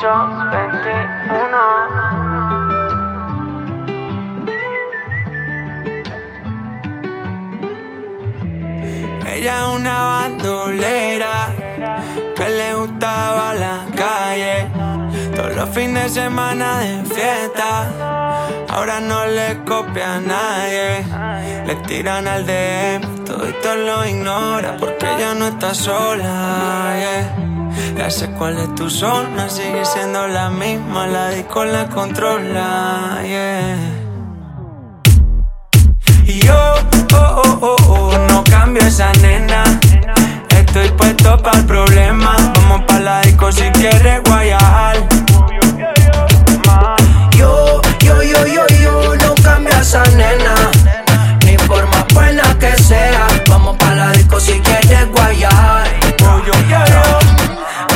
Piso 21. Ella es una bandolera que le gustaba la calle. Todos los fines de semana de fiesta. Ahora no le copia a nadie. Le tiran al DM, todo esto lo ignora porque ella no está sola. Ya sé cuál es tu zona, sigue siendo la misma. La disco la controla. Yeah. Y yo,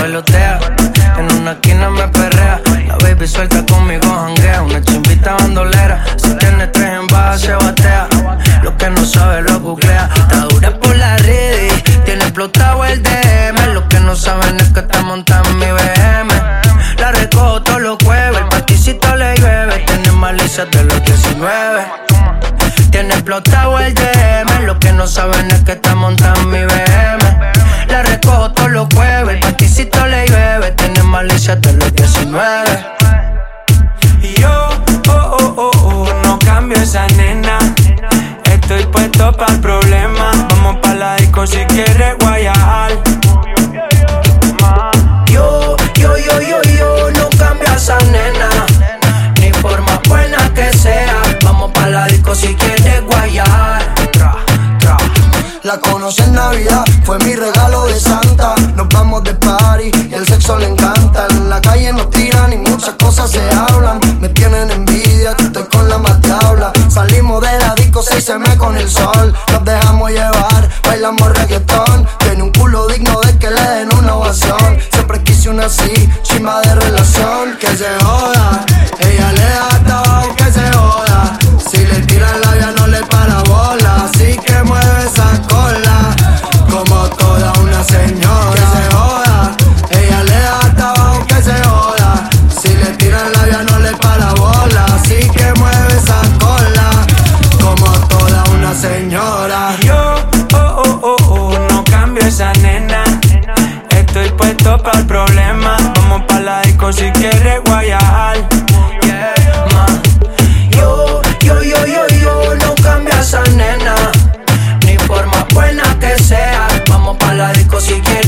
en una esquina me perrea. La baby suelta conmigo janguea. Una chimbita bandolera. Si tiene tres en baja se batea. Lo que no sabe lo googlea. Está dura por la red tiene explotado el DM. Lo que no saben es que está montando mi BM. La recojo todos los jueves. El paticito le llueve. Tiene malicia de los 19. Tiene explotado el DM. Lo que no saben es que está montando Malicia de los 19. Y yo, oh, oh, oh, oh, no cambio esa nena. Estoy puesto para el problema. Vamos para la disco si quieres guayar. Yo, yo, yo, yo, yo no cambio esa nena. Ni por más buena que sea. Vamos para la disco si quieres guayar. La conocí en Navidad, señora. Yo, oh, oh, oh, oh, no cambio esa nena. Estoy puesto para el problema. Vamos para la disco si quieres guayar. Yo, yo, yo, yo, yo, no cambio esa nena. Ni por más buena que sea. Vamos para la disco si quieres